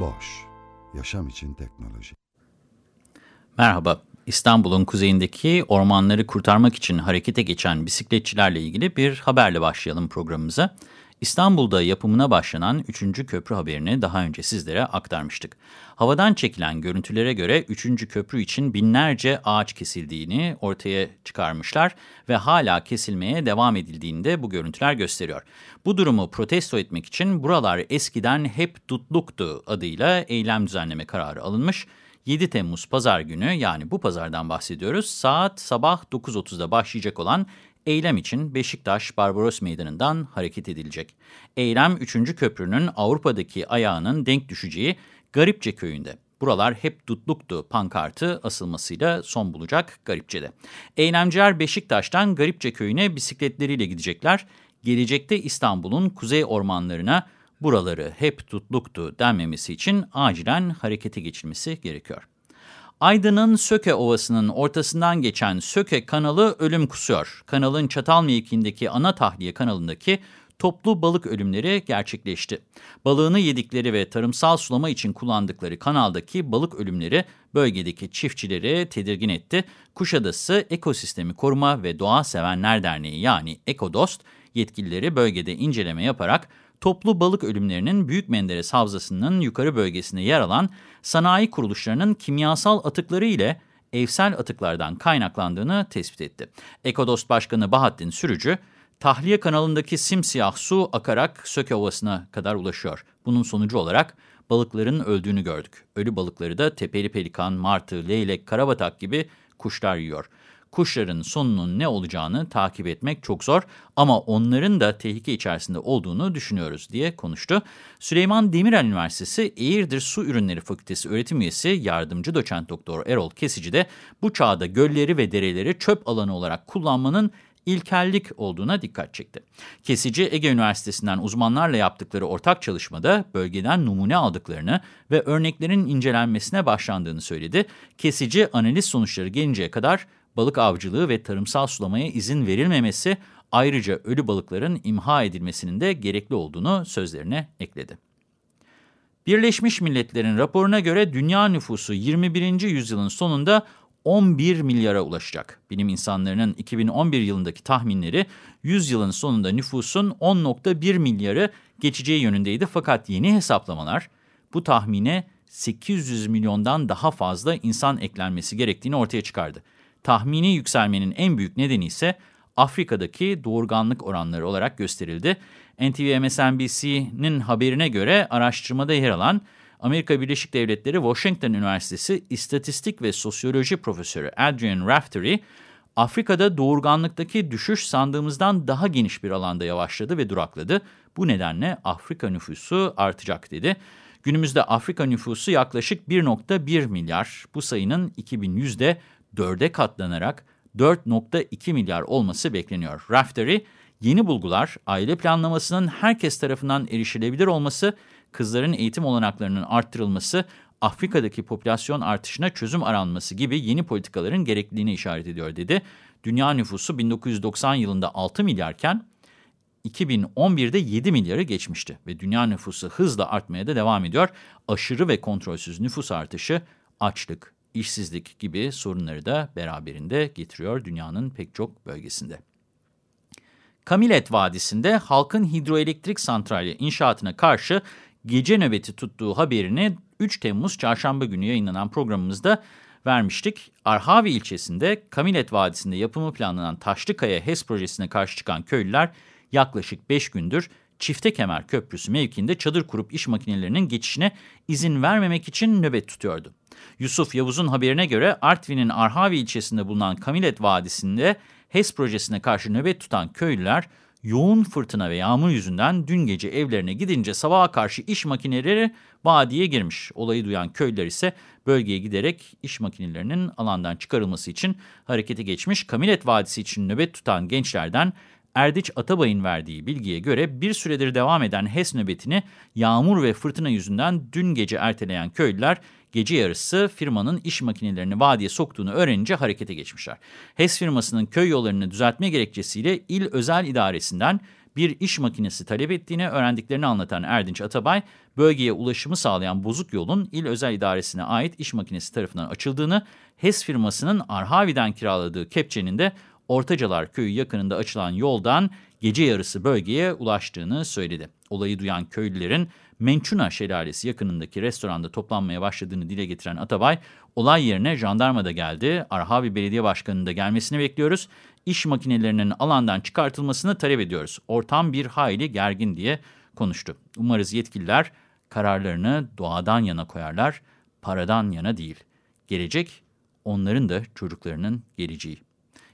Boş, yaşam için teknoloji. Merhaba, İstanbul'un kuzeyindeki ormanları kurtarmak için harekete geçen bisikletçilerle ilgili bir haberle başlayalım programımıza. İstanbul'da yapımına başlanan 3. köprü haberini daha önce sizlere aktarmıştık. Havadan çekilen görüntülere göre 3. köprü için binlerce ağaç kesildiğini ortaya çıkarmışlar ve hala kesilmeye devam edildiğinde bu görüntüler gösteriyor. Bu durumu protesto etmek için buralar eskiden hep tutluktu adıyla eylem düzenleme kararı alınmış. 7 Temmuz pazar günü yani bu pazardan bahsediyoruz. Saat sabah 9.30'da başlayacak olan eylem için Beşiktaş Barbaros Meydanı'ndan hareket edilecek. Eylem 3. köprünün Avrupa'daki ayağının denk düşeceği Garipçe köyünde. Buralar hep tutluktu pankartı asılmasıyla son bulacak Garipçe'de. Eylemciler Beşiktaş'tan Garipçe köyüne bisikletleriyle gidecekler. Gelecekte İstanbul'un kuzey ormanlarına buraları hep tutluktu denmemesi için acilen harekete geçilmesi gerekiyor. Aydın'ın Söke Ovası'nın ortasından geçen Söke kanalı ölüm kusuyor. Kanalın çatal mevkiindeki ana tahliye kanalındaki toplu balık ölümleri gerçekleşti. Balığını yedikleri ve tarımsal sulama için kullandıkları kanaldaki balık ölümleri bölgedeki çiftçileri tedirgin etti. Kuşadası Ekosistemi Koruma ve Doğa Sevenler Derneği yani Ekodost yetkilileri bölgede inceleme yaparak toplu balık ölümlerinin Büyük Menderes Havzası'nın yukarı bölgesinde yer alan sanayi kuruluşlarının kimyasal atıkları ile evsel atıklardan kaynaklandığını tespit etti. Ekodost Başkanı Bahattin Sürücü, tahliye kanalındaki simsiyah su akarak Söke Ovası'na kadar ulaşıyor. Bunun sonucu olarak balıkların öldüğünü gördük. Ölü balıkları da tepeli pelikan, martı, leylek, karabatak gibi kuşlar yiyor. Kuşların sonunun ne olacağını takip etmek çok zor ama onların da tehlike içerisinde olduğunu düşünüyoruz diye konuştu. Süleyman Demirel Üniversitesi Eğirdir Su Ürünleri Fakültesi öğretim üyesi yardımcı doçent doktor Erol Kesici de bu çağda gölleri ve dereleri çöp alanı olarak kullanmanın ilkellik olduğuna dikkat çekti. Kesici Ege Üniversitesi'nden uzmanlarla yaptıkları ortak çalışmada bölgeden numune aldıklarını ve örneklerin incelenmesine başlandığını söyledi. Kesici analiz sonuçları gelinceye kadar balık avcılığı ve tarımsal sulamaya izin verilmemesi ayrıca ölü balıkların imha edilmesinin de gerekli olduğunu sözlerine ekledi. Birleşmiş Milletler'in raporuna göre dünya nüfusu 21. yüzyılın sonunda 11 milyara ulaşacak. Bilim insanlarının 2011 yılındaki tahminleri 100 yılın sonunda nüfusun 10.1 milyarı geçeceği yönündeydi. Fakat yeni hesaplamalar bu tahmine 800 milyondan daha fazla insan eklenmesi gerektiğini ortaya çıkardı. Tahmini yükselmenin en büyük nedeni ise Afrika'daki doğurganlık oranları olarak gösterildi. NTV MSNBC'nin haberine göre araştırmada yer alan Amerika Birleşik Devletleri Washington Üniversitesi İstatistik ve Sosyoloji Profesörü Adrian Raftery, Afrika'da doğurganlıktaki düşüş sandığımızdan daha geniş bir alanda yavaşladı ve durakladı. Bu nedenle Afrika nüfusu artacak dedi. Günümüzde Afrika nüfusu yaklaşık 1.1 milyar. Bu sayının 2100'de 4'e katlanarak 4.2 milyar olması bekleniyor. Raftery, yeni bulgular, aile planlamasının herkes tarafından erişilebilir olması, kızların eğitim olanaklarının arttırılması, Afrika'daki popülasyon artışına çözüm aranması gibi yeni politikaların gerekliliğine işaret ediyor dedi. Dünya nüfusu 1990 yılında 6 milyarken 2011'de 7 milyarı geçmişti ve dünya nüfusu hızla artmaya da devam ediyor. Aşırı ve kontrolsüz nüfus artışı açlık, işsizlik gibi sorunları da beraberinde getiriyor dünyanın pek çok bölgesinde. Kamilet Vadisi'nde halkın hidroelektrik santrali inşaatına karşı gece nöbeti tuttuğu haberini 3 Temmuz çarşamba günü yayınlanan programımızda vermiştik. Arhavi ilçesinde Kamilet Vadisi'nde yapımı planlanan Taşlıkaya HES projesine karşı çıkan köylüler yaklaşık 5 gündür Çifte Kemer Köprüsü mevkiinde çadır kurup iş makinelerinin geçişine izin vermemek için nöbet tutuyordu. Yusuf Yavuz'un haberine göre Artvin'in Arhavi ilçesinde bulunan Kamilet Vadisi'nde HES projesine karşı nöbet tutan köylüler yoğun fırtına ve yağmur yüzünden dün gece evlerine gidince sabaha karşı iş makineleri vadiye girmiş. Olayı duyan köylüler ise bölgeye giderek iş makinelerinin alandan çıkarılması için harekete geçmiş. Kamilet Vadisi için nöbet tutan gençlerden Erdiç Atabay'ın verdiği bilgiye göre bir süredir devam eden HES nöbetini yağmur ve fırtına yüzünden dün gece erteleyen köylüler gece yarısı firmanın iş makinelerini vadiye soktuğunu öğrenince harekete geçmişler. HES firmasının köy yollarını düzeltme gerekçesiyle il özel idaresinden bir iş makinesi talep ettiğini öğrendiklerini anlatan Erdinç Atabay, bölgeye ulaşımı sağlayan bozuk yolun il özel idaresine ait iş makinesi tarafından açıldığını, HES firmasının Arhavi'den kiraladığı kepçenin de Ortacalar köyü yakınında açılan yoldan gece yarısı bölgeye ulaştığını söyledi. Olayı duyan köylülerin Mençuna Şelalesi yakınındaki restoranda toplanmaya başladığını dile getiren Atabay, olay yerine jandarma da geldi, Arhavi Belediye Başkanı'nın da gelmesini bekliyoruz, iş makinelerinin alandan çıkartılmasını talep ediyoruz. Ortam bir hayli gergin diye konuştu. Umarız yetkililer kararlarını doğadan yana koyarlar, paradan yana değil. Gelecek onların da çocuklarının geleceği